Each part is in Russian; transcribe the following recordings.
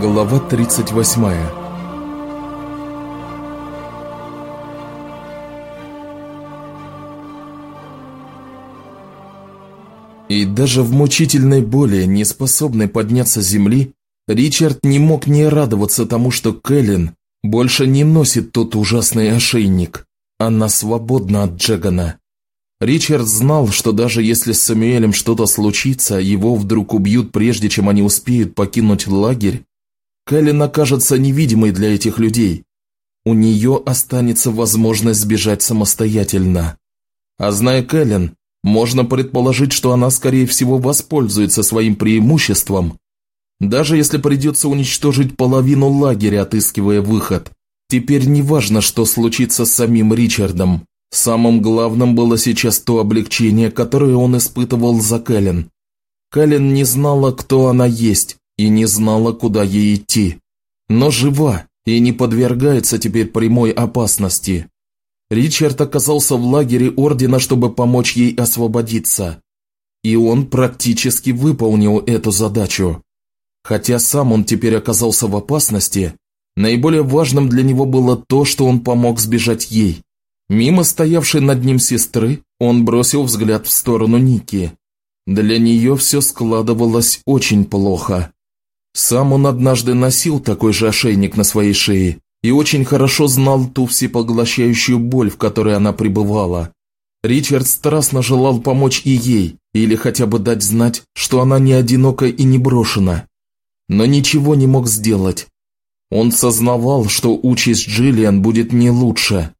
Глава 38 И даже в мучительной боли, не способной подняться с земли, Ричард не мог не радоваться тому, что Кэлен больше не носит тот ужасный ошейник. Она свободна от Джегана. Ричард знал, что даже если с Самуэлем что-то случится, его вдруг убьют прежде, чем они успеют покинуть лагерь, Кэлен окажется невидимой для этих людей. У нее останется возможность сбежать самостоятельно. А зная Кэлен, можно предположить, что она, скорее всего, воспользуется своим преимуществом, даже если придется уничтожить половину лагеря, отыскивая выход. Теперь не важно, что случится с самим Ричардом. Самым главным было сейчас то облегчение, которое он испытывал за Кэлен. Кэлен не знала, кто она есть, и не знала, куда ей идти. Но жива и не подвергается теперь прямой опасности. Ричард оказался в лагере Ордена, чтобы помочь ей освободиться. И он практически выполнил эту задачу. Хотя сам он теперь оказался в опасности, наиболее важным для него было то, что он помог сбежать ей. Мимо стоявшей над ним сестры, он бросил взгляд в сторону Ники. Для нее все складывалось очень плохо. Сам он однажды носил такой же ошейник на своей шее и очень хорошо знал ту всепоглощающую боль, в которой она пребывала. Ричард страстно желал помочь и ей, или хотя бы дать знать, что она не одинока и не брошена. Но ничего не мог сделать. Он сознавал, что участь Джиллиан будет не лучше.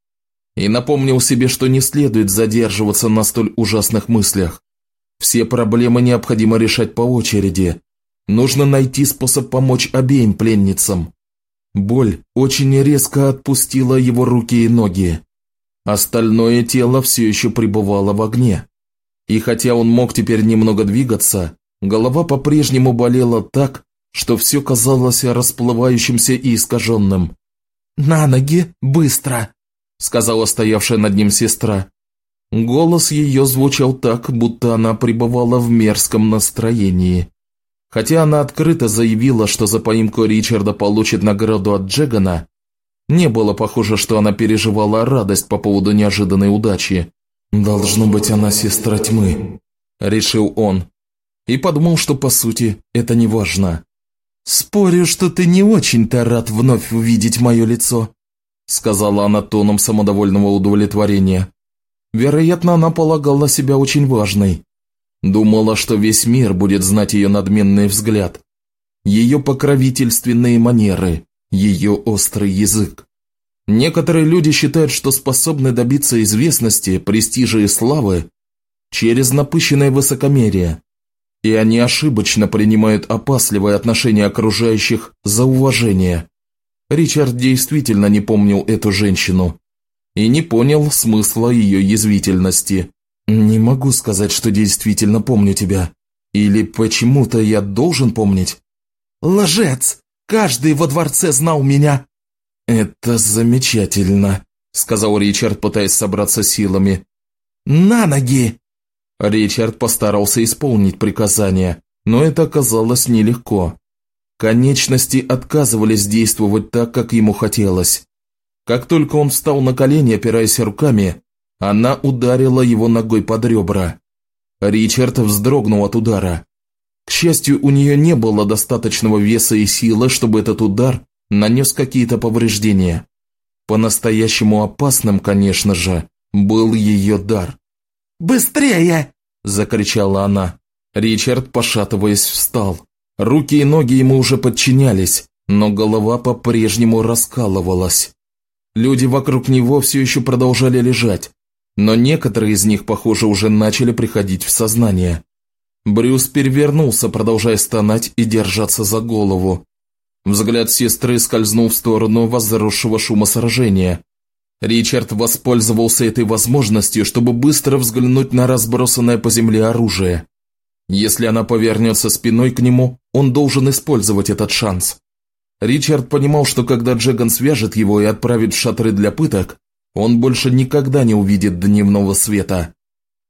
И напомнил себе, что не следует задерживаться на столь ужасных мыслях. Все проблемы необходимо решать по очереди, Нужно найти способ помочь обеим пленницам. Боль очень резко отпустила его руки и ноги. Остальное тело все еще пребывало в огне. И хотя он мог теперь немного двигаться, голова по-прежнему болела так, что все казалось расплывающимся и искаженным. «На ноги, быстро!» – сказала стоявшая над ним сестра. Голос ее звучал так, будто она пребывала в мерзком настроении. Хотя она открыто заявила, что за поимку Ричарда получит награду от Джегана, не было похоже, что она переживала радость по поводу неожиданной удачи. «Должно быть, она сестра тьмы», – решил он. И подумал, что по сути это не важно. «Спорю, что ты не очень-то рад вновь увидеть мое лицо», – сказала она тоном самодовольного удовлетворения. Вероятно, она полагала себя очень важной. Думала, что весь мир будет знать ее надменный взгляд, ее покровительственные манеры, ее острый язык. Некоторые люди считают, что способны добиться известности, престижа и славы через напыщенное высокомерие, и они ошибочно принимают опасливое отношение окружающих за уважение. Ричард действительно не помнил эту женщину и не понял смысла ее язвительности. «Не могу сказать, что действительно помню тебя. Или почему-то я должен помнить?» «Лжец! Каждый во дворце знал меня!» «Это замечательно», – сказал Ричард, пытаясь собраться силами. «На ноги!» Ричард постарался исполнить приказание, но это оказалось нелегко. Конечности отказывались действовать так, как ему хотелось. Как только он встал на колени, опираясь руками, она ударила его ногой под ребра. Ричард вздрогнул от удара. К счастью, у нее не было достаточного веса и силы, чтобы этот удар нанес какие-то повреждения. По-настоящему опасным, конечно же, был ее дар. «Быстрее!» – закричала она. Ричард, пошатываясь, встал. Руки и ноги ему уже подчинялись, но голова по-прежнему раскалывалась. Люди вокруг него все еще продолжали лежать, но некоторые из них, похоже, уже начали приходить в сознание. Брюс перевернулся, продолжая стонать и держаться за голову. Взгляд сестры скользнул в сторону возросшего шума сражения. Ричард воспользовался этой возможностью, чтобы быстро взглянуть на разбросанное по земле оружие. Если она повернется спиной к нему, он должен использовать этот шанс. Ричард понимал, что когда Джеган свяжет его и отправит в шатры для пыток, он больше никогда не увидит дневного света.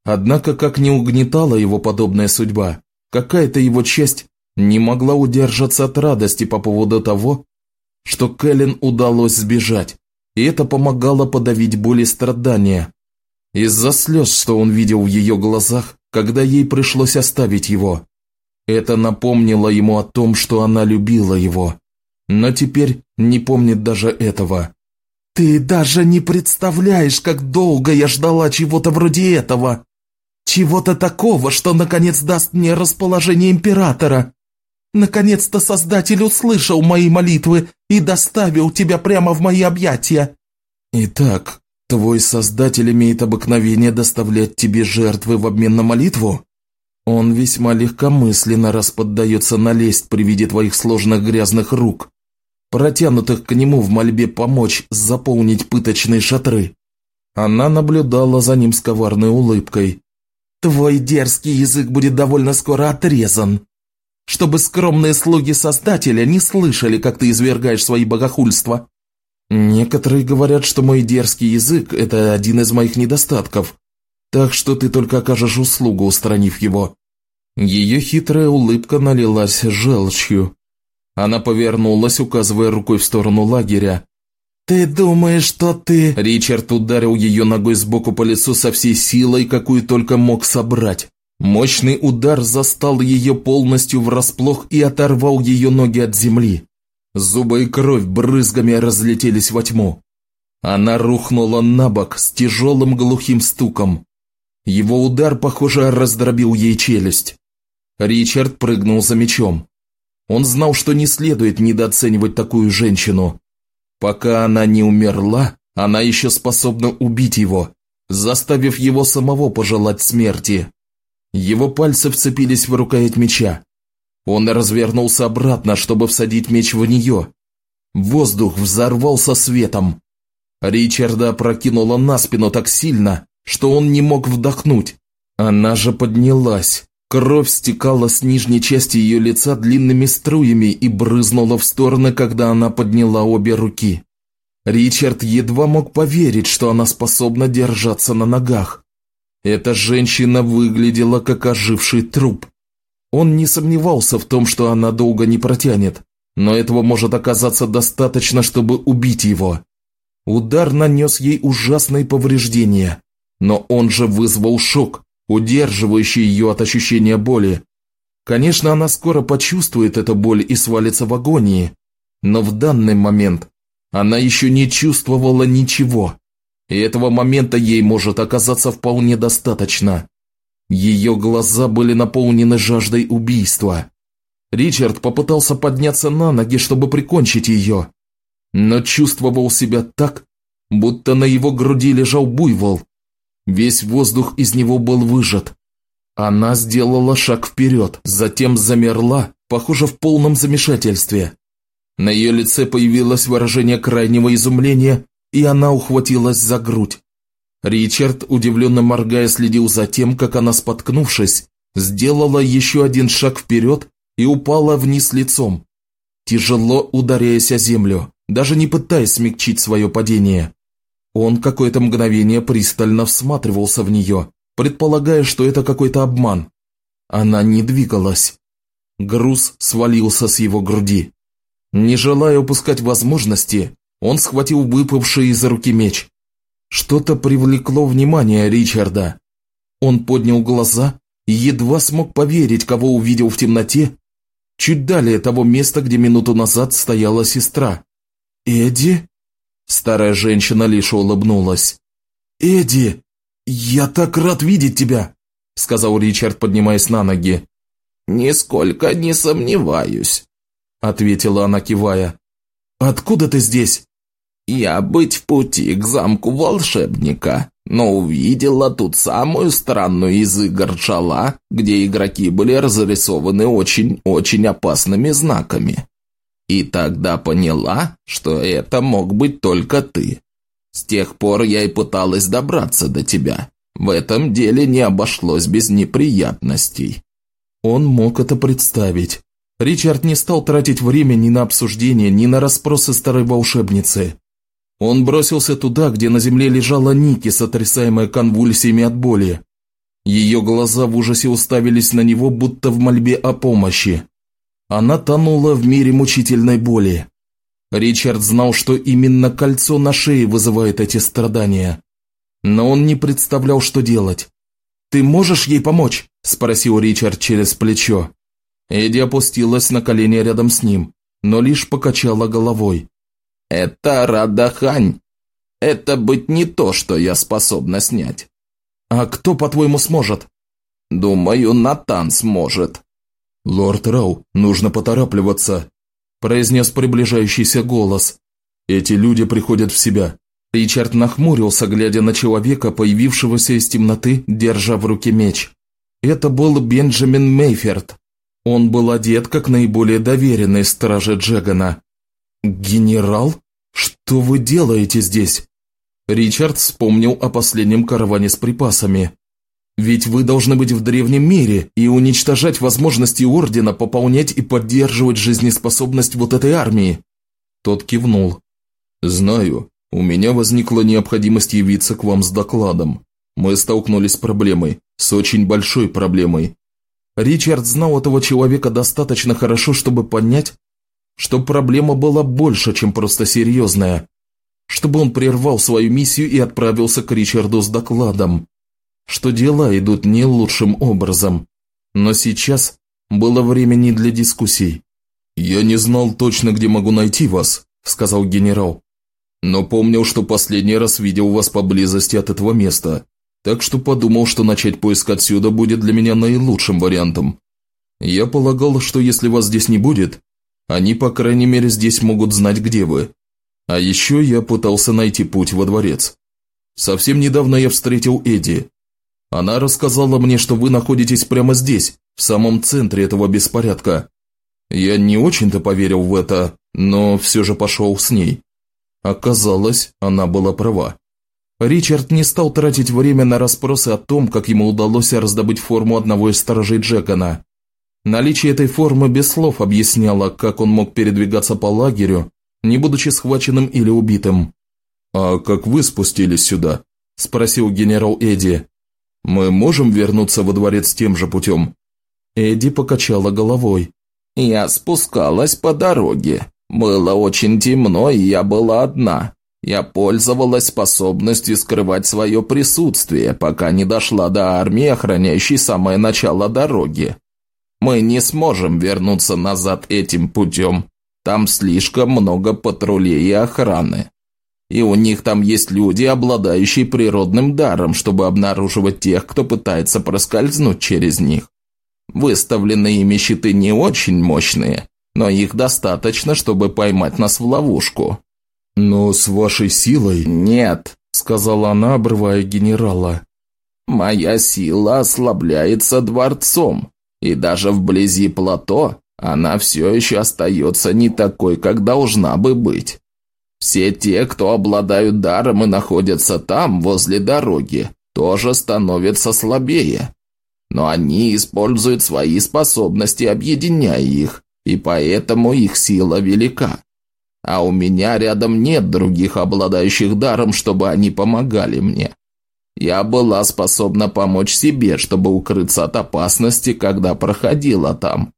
Однако, как не угнетала его подобная судьба, какая-то его часть не могла удержаться от радости по поводу того, что Кэлен удалось сбежать, и это помогало подавить боль и страдания. Из-за слез, что он видел в ее глазах, когда ей пришлось оставить его. Это напомнило ему о том, что она любила его. Но теперь не помнит даже этого. «Ты даже не представляешь, как долго я ждала чего-то вроде этого! Чего-то такого, что наконец даст мне расположение Императора! Наконец-то Создатель услышал мои молитвы и доставил тебя прямо в мои объятия!» «Итак, твой Создатель имеет обыкновение доставлять тебе жертвы в обмен на молитву?» Он весьма легкомысленно расподдается на лесть при виде твоих сложных грязных рук, протянутых к нему в мольбе помочь заполнить пыточные шатры. Она наблюдала за ним с коварной улыбкой. «Твой дерзкий язык будет довольно скоро отрезан, чтобы скромные слуги Создателя не слышали, как ты извергаешь свои богохульства». «Некоторые говорят, что мой дерзкий язык – это один из моих недостатков, так что ты только окажешь услугу, устранив его». Ее хитрая улыбка налилась желчью. Она повернулась, указывая рукой в сторону лагеря. «Ты думаешь, что ты...» Ричард ударил ее ногой сбоку по лицу со всей силой, какую только мог собрать. Мощный удар застал ее полностью врасплох и оторвал ее ноги от земли. Зубы и кровь брызгами разлетелись во тьму. Она рухнула на бок с тяжелым глухим стуком. Его удар, похоже, раздробил ей челюсть. Ричард прыгнул за мечом. Он знал, что не следует недооценивать такую женщину. Пока она не умерла, она еще способна убить его, заставив его самого пожелать смерти. Его пальцы вцепились в рукоять меча. Он развернулся обратно, чтобы всадить меч в нее. Воздух взорвался светом. Ричарда опрокинула на спину так сильно, что он не мог вдохнуть. Она же поднялась. Кровь стекала с нижней части ее лица длинными струями и брызнула в стороны, когда она подняла обе руки. Ричард едва мог поверить, что она способна держаться на ногах. Эта женщина выглядела как оживший труп. Он не сомневался в том, что она долго не протянет, но этого может оказаться достаточно, чтобы убить его. Удар нанес ей ужасные повреждения, но он же вызвал шок, удерживающий ее от ощущения боли. Конечно, она скоро почувствует эту боль и свалится в агонии, но в данный момент она еще не чувствовала ничего, и этого момента ей может оказаться вполне достаточно. Ее глаза были наполнены жаждой убийства. Ричард попытался подняться на ноги, чтобы прикончить ее, но чувствовал себя так, будто на его груди лежал буйвол, Весь воздух из него был выжат. Она сделала шаг вперед, затем замерла, похоже, в полном замешательстве. На ее лице появилось выражение крайнего изумления, и она ухватилась за грудь. Ричард, удивленно моргая, следил за тем, как она, споткнувшись, сделала еще один шаг вперед и упала вниз лицом, тяжело ударяясь о землю, даже не пытаясь смягчить свое падение. Он какое-то мгновение пристально всматривался в нее, предполагая, что это какой-то обман. Она не двигалась. Груз свалился с его груди. Не желая упускать возможности, он схватил выпавший из руки меч. Что-то привлекло внимание Ричарда. Он поднял глаза и едва смог поверить, кого увидел в темноте, чуть далее того места, где минуту назад стояла сестра. «Эдди?» Старая женщина лишь улыбнулась. «Эдди, я так рад видеть тебя!» сказал Ричард, поднимаясь на ноги. «Нисколько не сомневаюсь», ответила она, кивая. «Откуда ты здесь?» «Я быть в пути к замку волшебника, но увидела тут самую странную из игр Джала, где игроки были разрисованы очень-очень опасными знаками. И тогда поняла, что это мог быть только ты. С тех пор я и пыталась добраться до тебя. В этом деле не обошлось без неприятностей». Он мог это представить. Ричард не стал тратить время ни на обсуждение, ни на расспросы старой волшебницы. Он бросился туда, где на земле лежала Ники, сотрясаемая конвульсиями от боли. Ее глаза в ужасе уставились на него, будто в мольбе о помощи. Она тонула в мире мучительной боли. Ричард знал, что именно кольцо на шее вызывает эти страдания. Но он не представлял, что делать. «Ты можешь ей помочь?» – спросил Ричард через плечо. Эдди опустилась на колени рядом с ним, но лишь покачала головой. «Это Радахань. Это быть не то, что я способна снять». «А кто, по-твоему, сможет?» «Думаю, Натан сможет». «Лорд Рау, нужно поторапливаться», – произнес приближающийся голос. «Эти люди приходят в себя». Ричард нахмурился, глядя на человека, появившегося из темноты, держа в руке меч. Это был Бенджамин Мейферт. Он был одет как наиболее доверенный страже Джегана. «Генерал? Что вы делаете здесь?» Ричард вспомнил о последнем караване с припасами. «Ведь вы должны быть в древнем мире и уничтожать возможности Ордена пополнять и поддерживать жизнеспособность вот этой армии». Тот кивнул. «Знаю. У меня возникла необходимость явиться к вам с докладом. Мы столкнулись с проблемой, с очень большой проблемой. Ричард знал этого человека достаточно хорошо, чтобы понять, что проблема была больше, чем просто серьезная, чтобы он прервал свою миссию и отправился к Ричарду с докладом, что дела идут не лучшим образом. Но сейчас было время не для дискуссий. «Я не знал точно, где могу найти вас», – сказал генерал. «Но помнил, что последний раз видел вас поблизости от этого места так что подумал, что начать поиск отсюда будет для меня наилучшим вариантом. Я полагал, что если вас здесь не будет, они, по крайней мере, здесь могут знать, где вы. А еще я пытался найти путь во дворец. Совсем недавно я встретил Эдди. Она рассказала мне, что вы находитесь прямо здесь, в самом центре этого беспорядка. Я не очень-то поверил в это, но все же пошел с ней. Оказалось, она была права. Ричард не стал тратить время на расспросы о том, как ему удалось раздобыть форму одного из сторожей Джекона. Наличие этой формы без слов объясняло, как он мог передвигаться по лагерю, не будучи схваченным или убитым. «А как вы спустились сюда?» – спросил генерал Эдди. «Мы можем вернуться во дворец тем же путем?» Эдди покачала головой. «Я спускалась по дороге. Было очень темно, и я была одна. Я пользовалась способностью скрывать свое присутствие, пока не дошла до армии, охраняющей самое начало дороги. Мы не сможем вернуться назад этим путем. Там слишком много патрулей и охраны. И у них там есть люди, обладающие природным даром, чтобы обнаруживать тех, кто пытается проскользнуть через них. Выставленные ими щиты не очень мощные, но их достаточно, чтобы поймать нас в ловушку. «Но с вашей силой...» «Нет», — сказала она, обрывая генерала. «Моя сила ослабляется дворцом, и даже вблизи плато она все еще остается не такой, как должна бы быть. Все те, кто обладают даром и находятся там, возле дороги, тоже становятся слабее. Но они используют свои способности, объединяя их, и поэтому их сила велика. А у меня рядом нет других обладающих даром, чтобы они помогали мне. Я была способна помочь себе, чтобы укрыться от опасности, когда проходила там.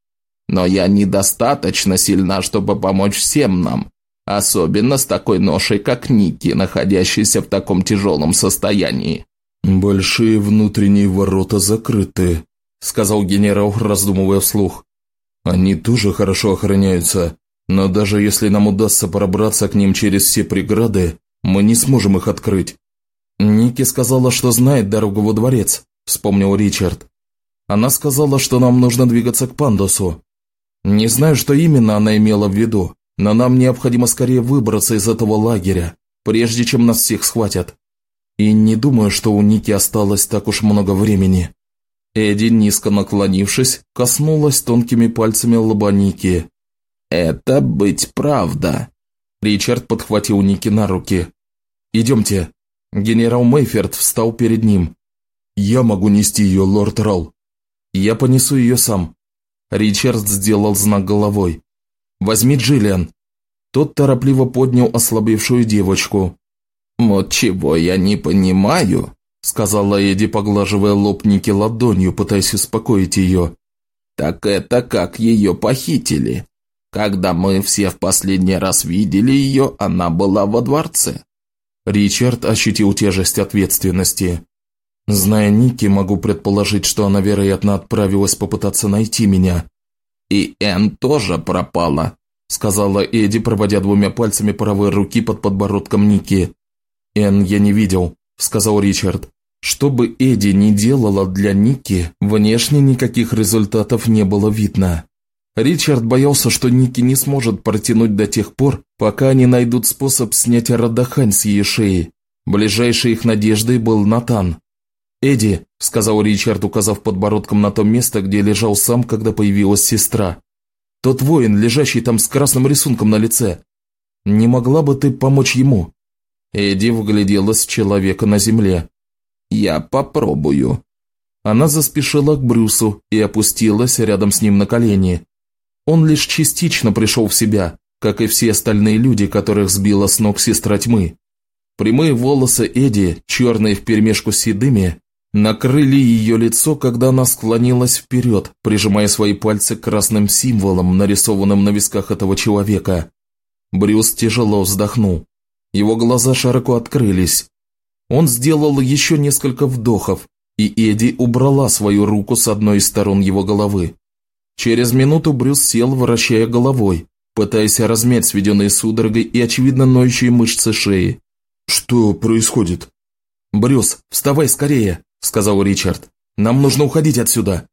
Но я недостаточно сильна, чтобы помочь всем нам. Особенно с такой ношей, как Ники, находящейся в таком тяжелом состоянии. «Большие внутренние ворота закрыты», – сказал генерал, раздумывая вслух. «Они тоже хорошо охраняются. Но даже если нам удастся пробраться к ним через все преграды, мы не сможем их открыть. Ники сказала, что знает дорогу во дворец, вспомнил Ричард. Она сказала, что нам нужно двигаться к Пандосу. Не знаю, что именно она имела в виду, но нам необходимо скорее выбраться из этого лагеря, прежде чем нас всех схватят. И не думаю, что у Ники осталось так уж много времени. Эдди, низко наклонившись, коснулась тонкими пальцами лба Ники это быть правда». Ричард подхватил Ники на руки. «Идемте». Генерал Мейферт встал перед ним. «Я могу нести ее, лорд Ролл». «Я понесу ее сам». Ричард сделал знак головой. «Возьми Джиллиан». Тот торопливо поднял ослабевшую девочку. «Вот чего я не понимаю», — сказала Эдди, поглаживая лоб Ники ладонью, пытаясь успокоить ее. Так это как ее похитили. Когда мы все в последний раз видели ее, она была во дворце. Ричард ощутил тяжесть ответственности. Зная Ники, могу предположить, что она, вероятно, отправилась попытаться найти меня. «И Энн тоже пропала», – сказала Эдди, проводя двумя пальцами правой руки под подбородком Ники. «Энн я не видел», – сказал Ричард. Что бы Эдди ни делала для Ники, внешне никаких результатов не было видно. Ричард боялся, что Ники не сможет протянуть до тех пор, пока они найдут способ снять Радахань с ее шеи. Ближайшей их надеждой был Натан. «Эдди», – сказал Ричард, указав подбородком на то место, где лежал сам, когда появилась сестра. «Тот воин, лежащий там с красным рисунком на лице. Не могла бы ты помочь ему?» Эдди в человека на земле. «Я попробую». Она заспешила к Брюсу и опустилась рядом с ним на колени. Он лишь частично пришел в себя, как и все остальные люди, которых сбила с ног сестра тьмы. Прямые волосы Эдди, черные вперемешку с седыми, накрыли ее лицо, когда она склонилась вперед, прижимая свои пальцы к красным символам, нарисованным на висках этого человека. Брюс тяжело вздохнул. Его глаза широко открылись. Он сделал еще несколько вдохов, и Эдди убрала свою руку с одной из сторон его головы. Через минуту Брюс сел, вращая головой, пытаясь размять сведенные судорогой и, очевидно, ноющие мышцы шеи. «Что происходит?» «Брюс, вставай скорее», – сказал Ричард. «Нам нужно уходить отсюда».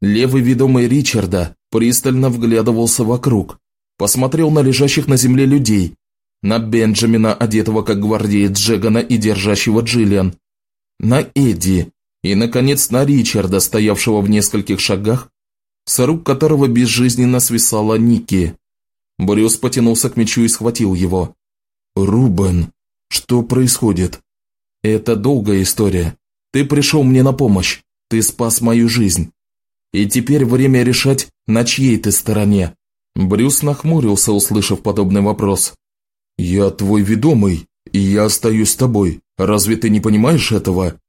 Левый ведомый Ричарда пристально вглядывался вокруг, посмотрел на лежащих на земле людей, на Бенджамина, одетого как гвардеец Джегана и держащего Джиллиан, на Эдди и, наконец, на Ричарда, стоявшего в нескольких шагах с рук которого безжизненно свисала Ники. Брюс потянулся к мечу и схватил его. «Рубен, что происходит?» «Это долгая история. Ты пришел мне на помощь. Ты спас мою жизнь. И теперь время решать, на чьей ты стороне». Брюс нахмурился, услышав подобный вопрос. «Я твой ведомый, и я остаюсь с тобой. Разве ты не понимаешь этого?»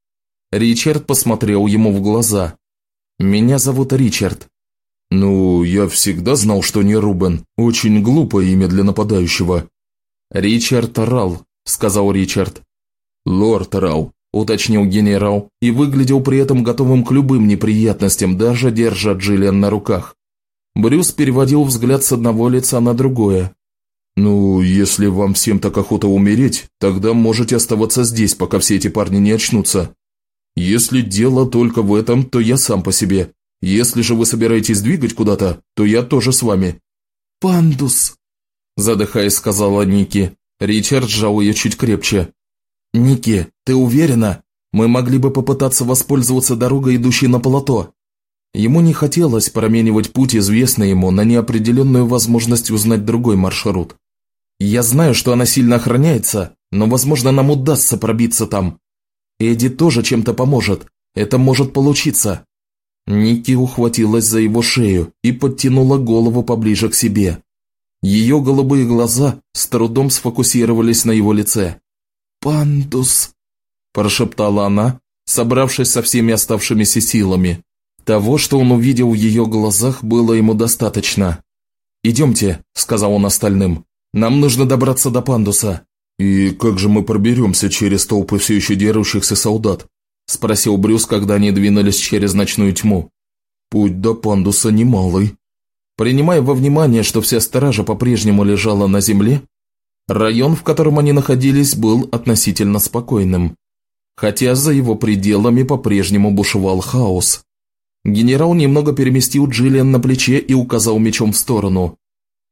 Ричард посмотрел ему в глаза. «Меня зовут Ричард. «Ну, я всегда знал, что не Рубен. Очень глупое имя для нападающего». «Ричард Рал», – сказал Ричард. «Лорд Рал», – уточнил генерал, и выглядел при этом готовым к любым неприятностям, даже держа Джиллиан на руках. Брюс переводил взгляд с одного лица на другое. «Ну, если вам всем так охота умереть, тогда можете оставаться здесь, пока все эти парни не очнутся. Если дело только в этом, то я сам по себе. Если же вы собираетесь двигать куда-то, то я тоже с вами». «Пандус», – задыхаясь, сказала Ники. Ричард сжал ее чуть крепче. «Ники, ты уверена? Мы могли бы попытаться воспользоваться дорогой, идущей на полото». Ему не хотелось променивать путь, известный ему, на неопределенную возможность узнать другой маршрут. «Я знаю, что она сильно охраняется, но, возможно, нам удастся пробиться там. Эдди тоже чем-то поможет. Это может получиться». Ники ухватилась за его шею и подтянула голову поближе к себе. Ее голубые глаза с трудом сфокусировались на его лице. «Пандус», – прошептала она, собравшись со всеми оставшимися силами. Того, что он увидел в ее глазах, было ему достаточно. «Идемте», – сказал он остальным. «Нам нужно добраться до пандуса». «И как же мы проберемся через толпы все еще дерущихся солдат?» – спросил Брюс, когда они двинулись через ночную тьму. «Путь до пандуса немалый». Принимая во внимание, что вся стража по-прежнему лежала на земле, район, в котором они находились, был относительно спокойным, хотя за его пределами по-прежнему бушевал хаос. Генерал немного переместил Джиллиан на плече и указал мечом в сторону.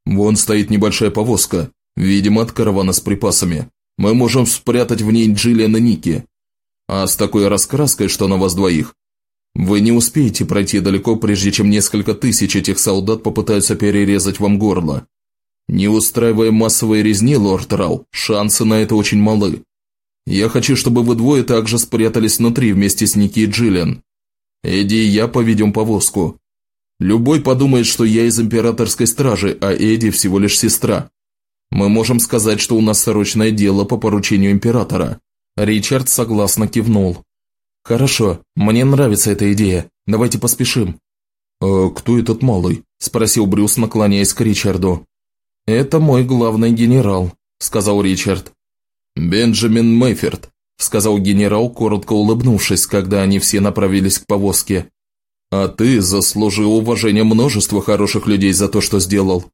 «Вон стоит небольшая повозка, видимо, от каравана с припасами. Мы можем спрятать в ней Джиллиан и Ники. А с такой раскраской, что на вас двоих, вы не успеете пройти далеко, прежде чем несколько тысяч этих солдат попытаются перерезать вам горло. Не устраивая массовые резни, лорд Рау, шансы на это очень малы. Я хочу, чтобы вы двое также спрятались внутри вместе с Ники и Джиллиан. Эдди и я поведем повозку. Любой подумает, что я из императорской стражи, а Эдди всего лишь сестра. Мы можем сказать, что у нас срочное дело по поручению императора. Ричард согласно кивнул. «Хорошо, мне нравится эта идея. Давайте поспешим». «А кто этот малый?» – спросил Брюс, наклоняясь к Ричарду. «Это мой главный генерал», – сказал Ричард. «Бенджамин Мэйферт», – сказал генерал, коротко улыбнувшись, когда они все направились к повозке. «А ты заслужил уважение множества хороших людей за то, что сделал.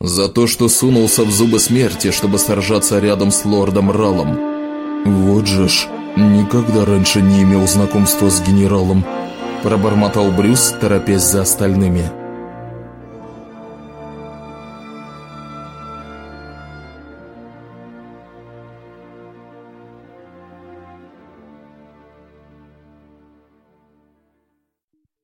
За то, что сунулся в зубы смерти, чтобы сражаться рядом с лордом Ралом. Вот же ж, никогда раньше не имел знакомства с генералом», – пробормотал Брюс, торопясь за остальными.